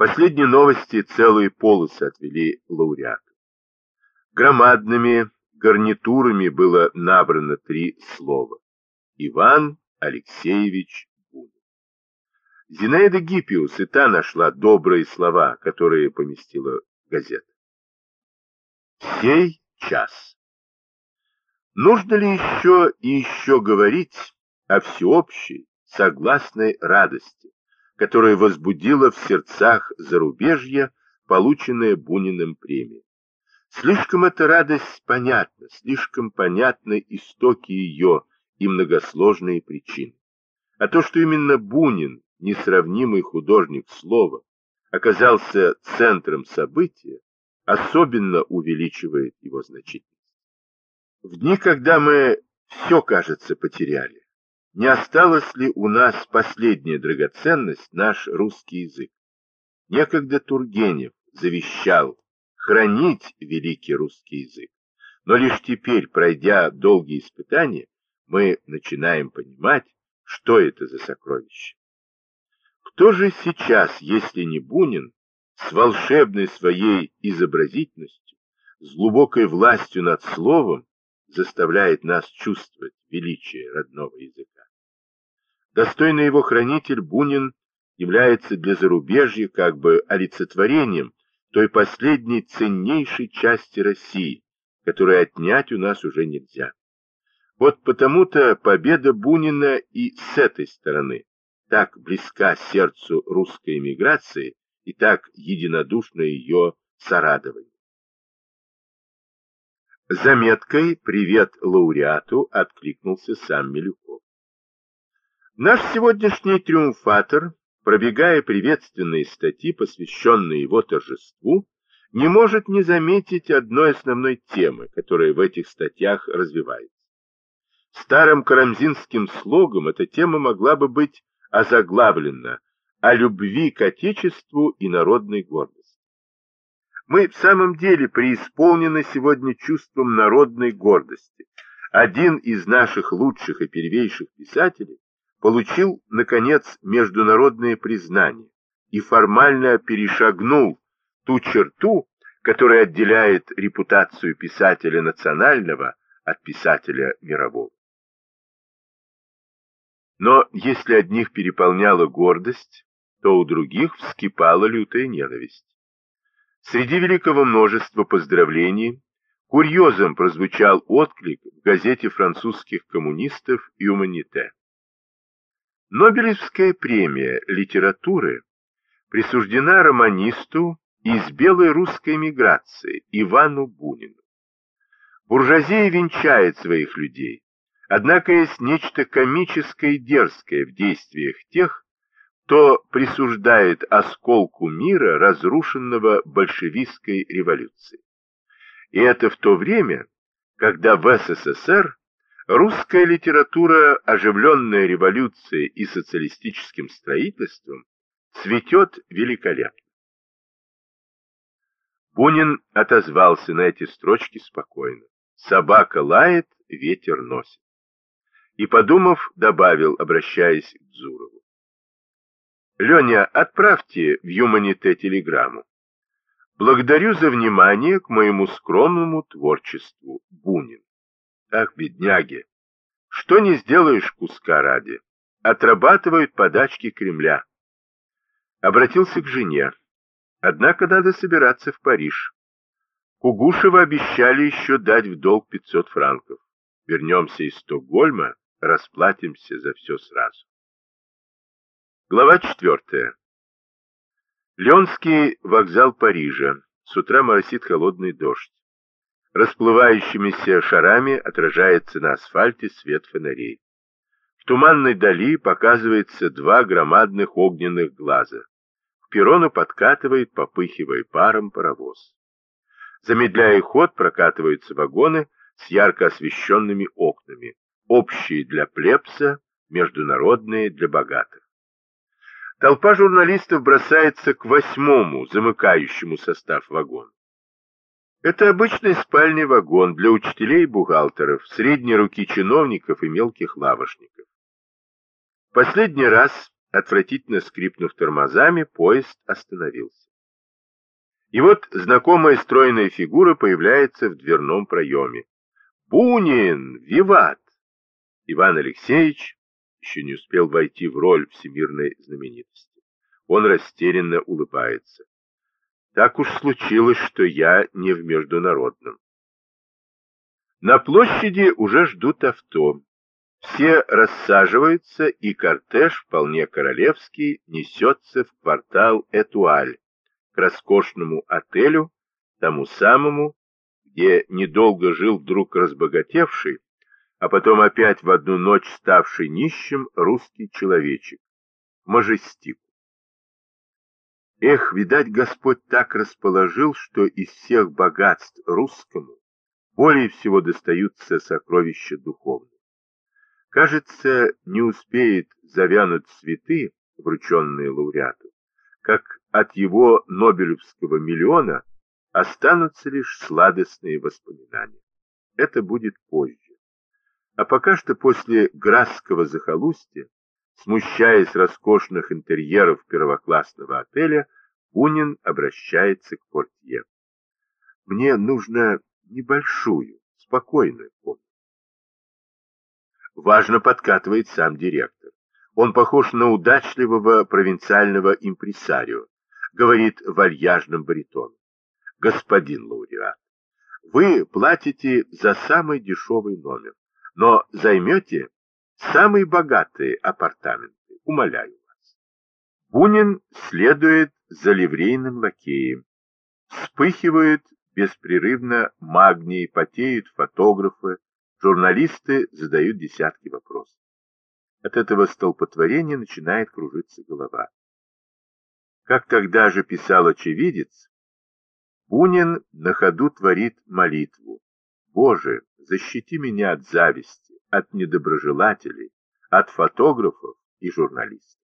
Последние новости целые полосы отвели лауреату. Громадными гарнитурами было набрано три слова. Иван Алексеевич Бунин. Зинаида Гиппиус и та нашла добрые слова, которые поместила газета. Сей час. Нужно ли еще и еще говорить о всеобщей, согласной радости, которая возбудила в сердцах зарубежья полученная Буниным премия? Слишком эта радость понятна, слишком понятны истоки ее и многосложные причины. А то, что именно Бунин, несравнимый художник слова, оказался центром события, особенно увеличивает его значительность. В дни, когда мы все, кажется, потеряли, не осталась ли у нас последняя драгоценность, наш русский язык? Некогда Тургенев завещал хранить великий русский язык, но лишь теперь, пройдя долгие испытания, мы начинаем понимать, что это за сокровище. Кто же сейчас, если не Бунин, с волшебной своей изобразительностью, с глубокой властью над словом, заставляет нас чувствовать величие родного языка. Достойный его хранитель Бунин является для зарубежья как бы олицетворением той последней ценнейшей части России, которую отнять у нас уже нельзя. Вот потому-то победа Бунина и с этой стороны так близка сердцу русской эмиграции и так единодушно ее сорадование. Заметкой «Привет лауреату» откликнулся сам Милюков. Наш сегодняшний триумфатор, пробегая приветственные статьи, посвященные его торжеству, не может не заметить одной основной темы, которая в этих статьях развивается. Старым карамзинским слогом эта тема могла бы быть озаглавлена «О любви к Отечеству и народной гордости». Мы в самом деле преисполнены сегодня чувством народной гордости. Один из наших лучших и первейших писателей получил, наконец, международное признание и формально перешагнул ту черту, которая отделяет репутацию писателя национального от писателя мирового. Но если одних переполняла гордость, то у других вскипала лютая ненависть. Среди великого множества поздравлений курьезом прозвучал отклик в газете французских коммунистов «Юманите». Нобелевская премия литературы присуждена романисту из белой русской миграции Ивану Бунину. Буржуазия венчает своих людей, однако есть нечто комическое и дерзкое в действиях тех, кто присуждает осколку мира, разрушенного большевистской революцией. И это в то время, когда в СССР русская литература, оживленная революцией и социалистическим строительством, цветет великолепно. Бунин отозвался на эти строчки спокойно. «Собака лает, ветер носит». И, подумав, добавил, обращаясь к Дзурову. Леня, отправьте в Юманите телеграмму. Благодарю за внимание к моему скромному творчеству. Бунин. Ах, бедняги, что не сделаешь куска ради. Отрабатывают подачки Кремля. Обратился к жене. Однако надо собираться в Париж. Кугушева обещали еще дать в долг 500 франков. Вернемся из Стокгольма, расплатимся за все сразу. Глава 4. Ленский вокзал Парижа. С утра моросит холодный дождь. Расплывающимися шарами отражается на асфальте свет фонарей. В туманной дали показывается два громадных огненных глаза. К перрону подкатывает, попыхивая паром, паровоз. Замедляя ход, прокатываются вагоны с ярко освещенными окнами, общие для плебса, международные для богатых. Толпа журналистов бросается к восьмому, замыкающему состав вагона. Это обычный спальный вагон для учителей и бухгалтеров, средней руки чиновников и мелких лавошников. Последний раз Отвратительно скрипнув тормозами, поезд остановился. И вот знакомая стройная фигура появляется в дверном проеме. «Бунин! Виват!» Иван Алексеевич еще не успел войти в роль всемирной знаменитости. Он растерянно улыбается. Так уж случилось, что я не в международном. На площади уже ждут авто. Все рассаживаются, и кортеж, вполне королевский, несется в квартал Этуаль, к роскошному отелю, тому самому, где недолго жил вдруг разбогатевший, а потом опять в одну ночь ставший нищим русский человечек, Мажестику. Эх, видать, Господь так расположил, что из всех богатств русскому более всего достаются сокровища духовные. Кажется, не успеет завянуть цветы, врученные лауреату, как от его Нобелевского миллиона останутся лишь сладостные воспоминания. Это будет позже. А пока что после Грасского захолустья, смущаясь роскошных интерьеров первоклассного отеля, Бунин обращается к портье. «Мне нужно небольшую, спокойную комнату». Важно подкатывает сам директор. Он похож на удачливого провинциального импресарио, говорит вальяжным баритоном. Господин лауреат, вы платите за самый дешевый номер, но займете самые богатые апартаменты, умоляю вас. Бунин следует за ливрейным лакеем. Вспыхивают беспрерывно магнии, потеют фотографы, журналисты задают десятки вопросов. От этого столпотворения начинает кружиться голова. Как тогда же писал очевидец, Бунин на ходу творит молитву. «Боже, защити меня от зависти, от недоброжелателей, от фотографов и журналистов».